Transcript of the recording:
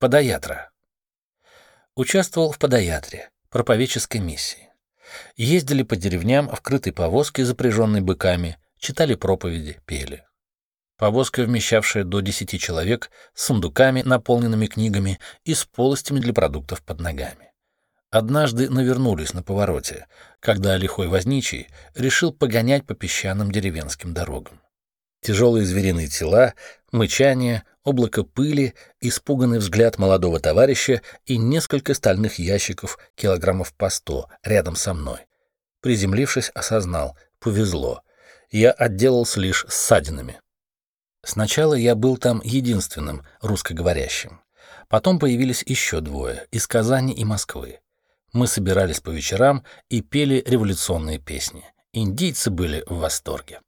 Подоятра. Участвовал в подоятре, проповедческой миссии. Ездили по деревням в крытой повозке, запряженной быками, читали проповеди, пели. Повозка, вмещавшая до 10 человек, с сундуками, наполненными книгами, и с полостями для продуктов под ногами. Однажды навернулись на повороте, когда лихой возничий решил погонять по песчаным деревенским дорогам. Тяжелые звериные тела, мычание, облако пыли, испуганный взгляд молодого товарища и несколько стальных ящиков килограммов по сто рядом со мной. Приземлившись, осознал — повезло. Я отделался лишь ссадинами. Сначала я был там единственным русскоговорящим. Потом появились еще двое — из Казани и Москвы. Мы собирались по вечерам и пели революционные песни. Индийцы были в восторге.